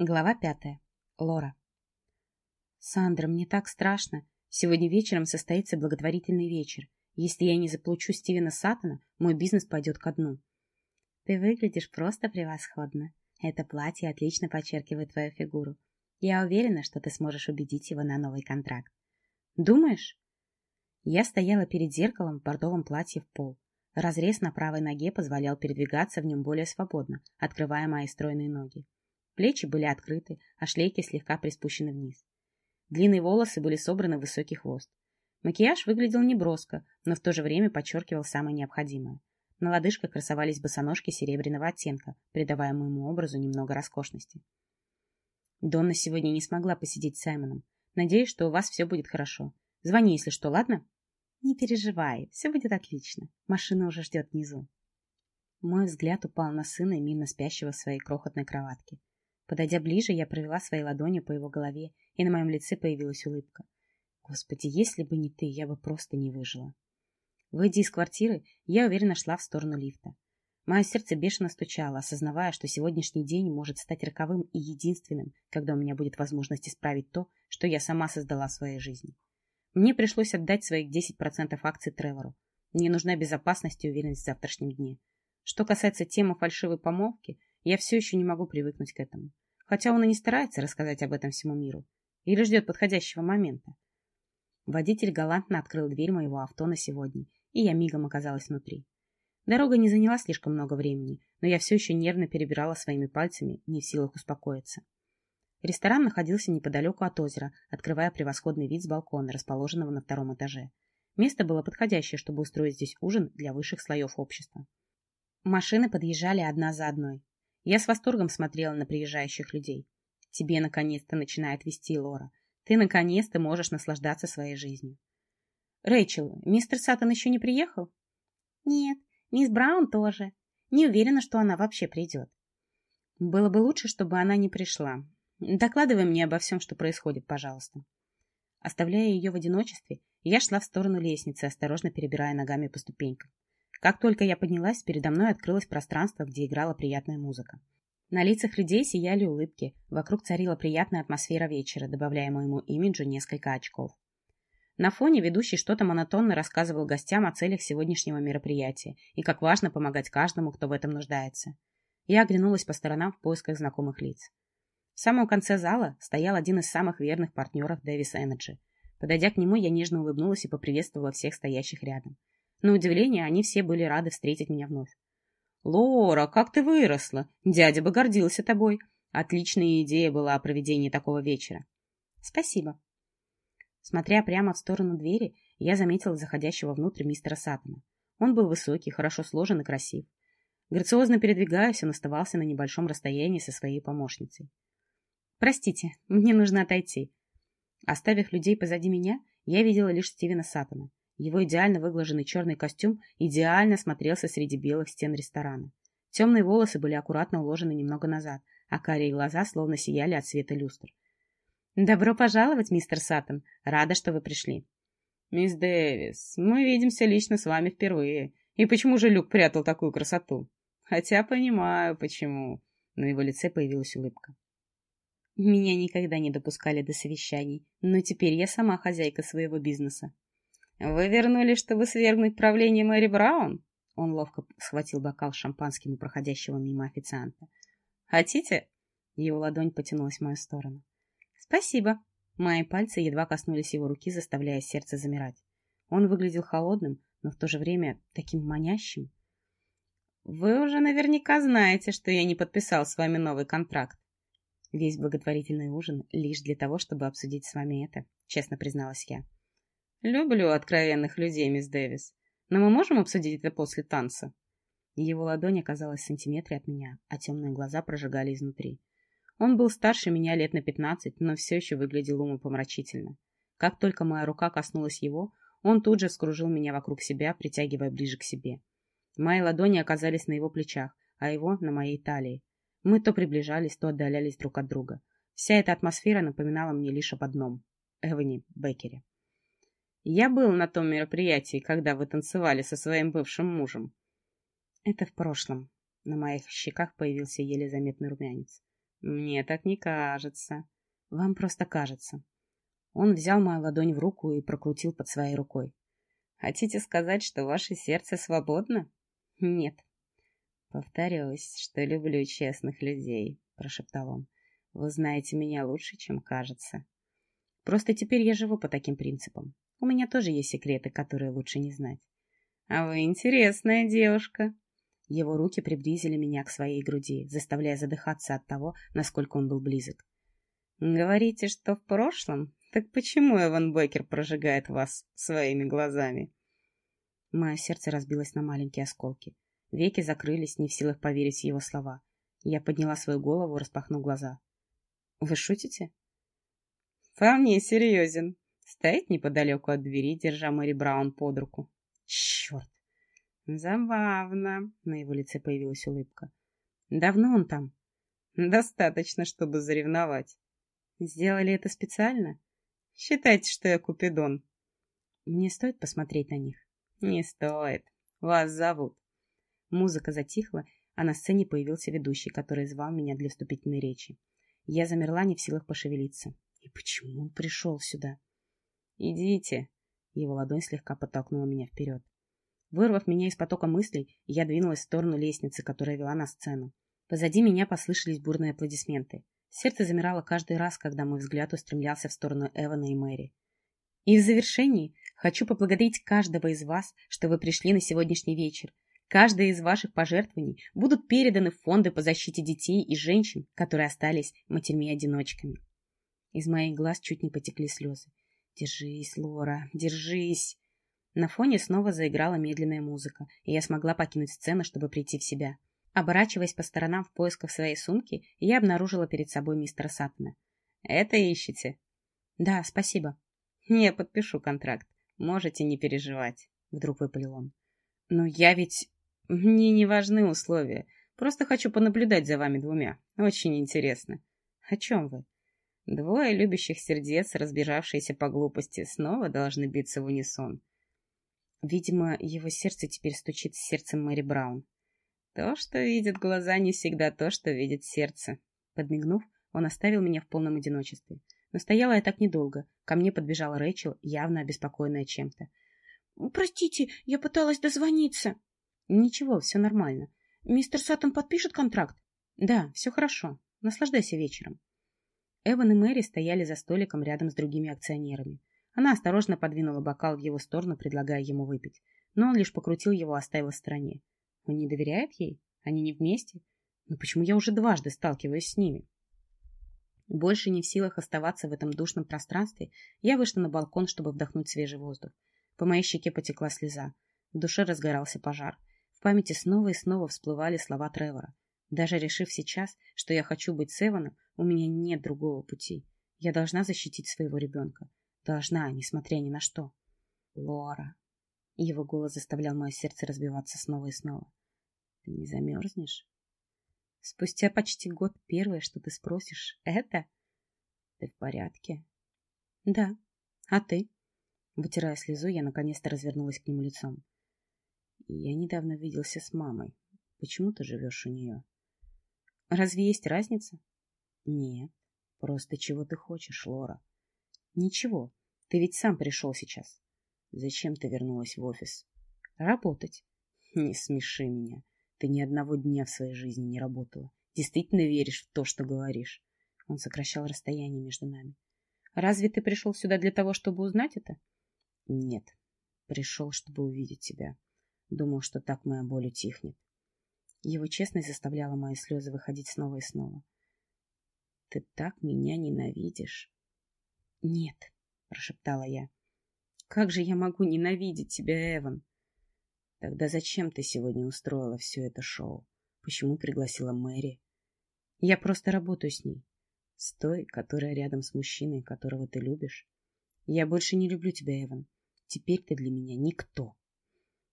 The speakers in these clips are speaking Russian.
Глава пятая. Лора. Сандра, мне так страшно. Сегодня вечером состоится благотворительный вечер. Если я не заплачу Стивена Саттона, мой бизнес пойдет ко дну. Ты выглядишь просто превосходно. Это платье отлично подчеркивает твою фигуру. Я уверена, что ты сможешь убедить его на новый контракт. Думаешь? Я стояла перед зеркалом в бордовом платье в пол. Разрез на правой ноге позволял передвигаться в нем более свободно, открывая мои стройные ноги. Плечи были открыты, а шлейки слегка приспущены вниз. Длинные волосы были собраны в высокий хвост. Макияж выглядел неброско, но в то же время подчеркивал самое необходимое. На лодыжках красовались босоножки серебряного оттенка, придавая моему образу немного роскошности. Донна сегодня не смогла посидеть с Саймоном. Надеюсь, что у вас все будет хорошо. Звони, если что, ладно? Не переживай, все будет отлично. Машина уже ждет внизу. Мой взгляд упал на сына, мирно спящего в своей крохотной кроватке. Подойдя ближе, я провела своей ладонью по его голове, и на моем лице появилась улыбка. Господи, если бы не ты, я бы просто не выжила. Выйдя из квартиры, я уверенно шла в сторону лифта. Мое сердце бешено стучало, осознавая, что сегодняшний день может стать роковым и единственным, когда у меня будет возможность исправить то, что я сама создала в своей жизни. Мне пришлось отдать своих 10% акций Тревору. Мне нужна безопасность и уверенность в завтрашнем дне. Что касается темы фальшивой помолвки, я все еще не могу привыкнуть к этому. Хотя он и не старается рассказать об этом всему миру. Или ждет подходящего момента. Водитель галантно открыл дверь моего авто на сегодня, и я мигом оказалась внутри. Дорога не заняла слишком много времени, но я все еще нервно перебирала своими пальцами, не в силах успокоиться. Ресторан находился неподалеку от озера, открывая превосходный вид с балкона, расположенного на втором этаже. Место было подходящее, чтобы устроить здесь ужин для высших слоев общества. Машины подъезжали одна за одной. Я с восторгом смотрела на приезжающих людей. Тебе наконец-то начинает вести Лора. Ты наконец-то можешь наслаждаться своей жизнью. Рэйчел, мистер Саттон еще не приехал? Нет, мисс Браун тоже. Не уверена, что она вообще придет. Было бы лучше, чтобы она не пришла. Докладывай мне обо всем, что происходит, пожалуйста. Оставляя ее в одиночестве, я шла в сторону лестницы, осторожно перебирая ногами по ступенькам. Как только я поднялась, передо мной открылось пространство, где играла приятная музыка. На лицах людей сияли улыбки, вокруг царила приятная атмосфера вечера, добавляя моему имиджу несколько очков. На фоне ведущий что-то монотонно рассказывал гостям о целях сегодняшнего мероприятия и как важно помогать каждому, кто в этом нуждается. Я оглянулась по сторонам в поисках знакомых лиц. В самом конце зала стоял один из самых верных партнеров Дэвис Энерджи. Подойдя к нему, я нежно улыбнулась и поприветствовала всех стоящих рядом. На удивление, они все были рады встретить меня вновь. «Лора, как ты выросла! Дядя бы гордился тобой. Отличная идея была о проведении такого вечера». «Спасибо». Смотря прямо в сторону двери, я заметила заходящего внутрь мистера Саттона. Он был высокий, хорошо сложен и красив. Грациозно передвигаясь, он оставался на небольшом расстоянии со своей помощницей. «Простите, мне нужно отойти». Оставив людей позади меня, я видела лишь Стивена Саттона. Его идеально выглаженный черный костюм идеально смотрелся среди белых стен ресторана. Темные волосы были аккуратно уложены немного назад, а карие глаза словно сияли от света люстр. «Добро пожаловать, мистер Саттон. Рада, что вы пришли». «Мисс Дэвис, мы видимся лично с вами впервые. И почему же Люк прятал такую красоту? Хотя понимаю, почему». На его лице появилась улыбка. «Меня никогда не допускали до совещаний, но теперь я сама хозяйка своего бизнеса. «Вы вернулись, чтобы свергнуть правление Мэри Браун?» Он ловко схватил бокал с шампанским у проходящего мимо официанта. «Хотите?» Его ладонь потянулась в мою сторону. «Спасибо». Мои пальцы едва коснулись его руки, заставляя сердце замирать. Он выглядел холодным, но в то же время таким манящим. «Вы уже наверняка знаете, что я не подписал с вами новый контракт. Весь благотворительный ужин лишь для того, чтобы обсудить с вами это, честно призналась я. Люблю откровенных людей, мисс Дэвис. Но мы можем обсудить это после танца? Его ладонь оказалась в сантиметре от меня, а темные глаза прожигали изнутри. Он был старше меня лет на пятнадцать, но все еще выглядел умопомрачительно. Как только моя рука коснулась его, он тут же скружил меня вокруг себя, притягивая ближе к себе. Мои ладони оказались на его плечах, а его — на моей талии. Мы то приближались, то отдалялись друг от друга. Вся эта атмосфера напоминала мне лишь об одном — Эвани Беккере. Я был на том мероприятии, когда вы танцевали со своим бывшим мужем. Это в прошлом. На моих щеках появился еле заметный румянец. Мне так не кажется. Вам просто кажется. Он взял мою ладонь в руку и прокрутил под своей рукой. Хотите сказать, что ваше сердце свободно? Нет. Повторюсь, что люблю честных людей, прошептал он. Вы знаете меня лучше, чем кажется. Просто теперь я живу по таким принципам. У меня тоже есть секреты, которые лучше не знать. А вы интересная девушка. Его руки приблизили меня к своей груди, заставляя задыхаться от того, насколько он был близок. Говорите, что в прошлом? Так почему Эван Беккер прожигает вас своими глазами? Мое сердце разбилось на маленькие осколки. Веки закрылись, не в силах поверить в его слова. Я подняла свою голову, распахнув глаза. Вы шутите? Вполне серьезен. Стоит неподалеку от двери, держа Мэри Браун под руку. Черт! Забавно. На его лице появилась улыбка. Давно он там? Достаточно, чтобы заревновать. Сделали это специально? Считайте, что я Купидон. Мне стоит посмотреть на них? Не стоит. Вас зовут. Музыка затихла, а на сцене появился ведущий, который звал меня для вступительной речи. Я замерла, не в силах пошевелиться. И почему он пришел сюда? «Идите!» Его ладонь слегка подтолкнула меня вперед. Вырвав меня из потока мыслей, я двинулась в сторону лестницы, которая вела на сцену. Позади меня послышались бурные аплодисменты. Сердце замирало каждый раз, когда мой взгляд устремлялся в сторону Эвана и Мэри. И в завершении хочу поблагодарить каждого из вас, что вы пришли на сегодняшний вечер. Каждое из ваших пожертвований будут переданы в фонды по защите детей и женщин, которые остались матерьми-одиночками. Из моих глаз чуть не потекли слезы. «Держись, Лора, держись!» На фоне снова заиграла медленная музыка, и я смогла покинуть сцену, чтобы прийти в себя. Оборачиваясь по сторонам в поисках своей сумки, я обнаружила перед собой мистера Саттона. «Это ищете?» «Да, спасибо». «Не подпишу контракт. Можете не переживать», — вдруг выпалил он. «Но я ведь...» «Мне не важны условия. Просто хочу понаблюдать за вами двумя. Очень интересно». «О чем вы?» Двое любящих сердец, разбежавшиеся по глупости, снова должны биться в унисон. Видимо, его сердце теперь стучит с сердцем Мэри Браун. То, что видят глаза, не всегда то, что видит сердце. Подмигнув, он оставил меня в полном одиночестве. Но стояла я так недолго. Ко мне подбежала Рэйчел, явно обеспокоенная чем-то. «Простите, я пыталась дозвониться». «Ничего, все нормально. Мистер Саттон подпишет контракт?» «Да, все хорошо. Наслаждайся вечером». Эван и Мэри стояли за столиком рядом с другими акционерами. Она осторожно подвинула бокал в его сторону, предлагая ему выпить. Но он лишь покрутил его, оставил в стороне. Он не доверяет ей? Они не вместе? Но почему я уже дважды сталкиваюсь с ними? Больше не в силах оставаться в этом душном пространстве, я вышла на балкон, чтобы вдохнуть свежий воздух. По моей щеке потекла слеза. В душе разгорался пожар. В памяти снова и снова всплывали слова Тревора. Даже решив сейчас, что я хочу быть с Эваном, у меня нет другого пути. Я должна защитить своего ребенка. Должна, несмотря ни на что. Лора. Его голос заставлял мое сердце разбиваться снова и снова. Ты не замерзнешь? Спустя почти год первое, что ты спросишь, это? Ты в порядке? Да. А ты? Вытирая слезу, я наконец-то развернулась к нему лицом. Я недавно виделся с мамой. Почему ты живешь у нее? Разве есть разница? Нет, просто чего ты хочешь, Лора? Ничего, ты ведь сам пришел сейчас. Зачем ты вернулась в офис? Работать. Не смеши меня. Ты ни одного дня в своей жизни не работала. Действительно веришь в то, что говоришь? Он сокращал расстояние между нами. Разве ты пришел сюда для того, чтобы узнать это? Нет. Пришел, чтобы увидеть тебя. Думал, что так моя боль утихнет. Его честность заставляла мои слезы выходить снова и снова. «Ты так меня ненавидишь?» «Нет», — прошептала я. «Как же я могу ненавидеть тебя, Эван?» «Тогда зачем ты сегодня устроила все это шоу? Почему пригласила Мэри?» «Я просто работаю с ней. С той, которая рядом с мужчиной, которого ты любишь. Я больше не люблю тебя, Эван. Теперь ты для меня никто».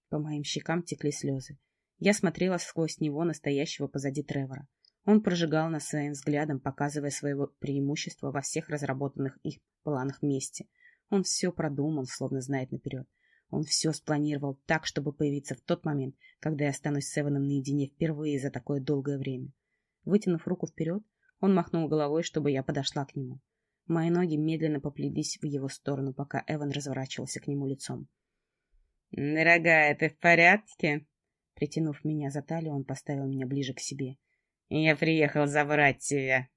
По моим щекам текли слезы. Я смотрела сквозь него, настоящего позади Тревора. Он прожигал нас своим взглядом, показывая своего преимущества во всех разработанных их планах вместе. Он все продумал, словно знает наперед. Он все спланировал так, чтобы появиться в тот момент, когда я останусь с Эваном наедине впервые за такое долгое время. Вытянув руку вперед, Он махнул головой, чтобы я подошла к нему. Мои ноги медленно поплелись в его сторону, пока Эван разворачивался к нему лицом. «Дорогая, ты в порядке?» Притянув меня за талию, он поставил меня ближе к себе. «Я приехал забрать тебя».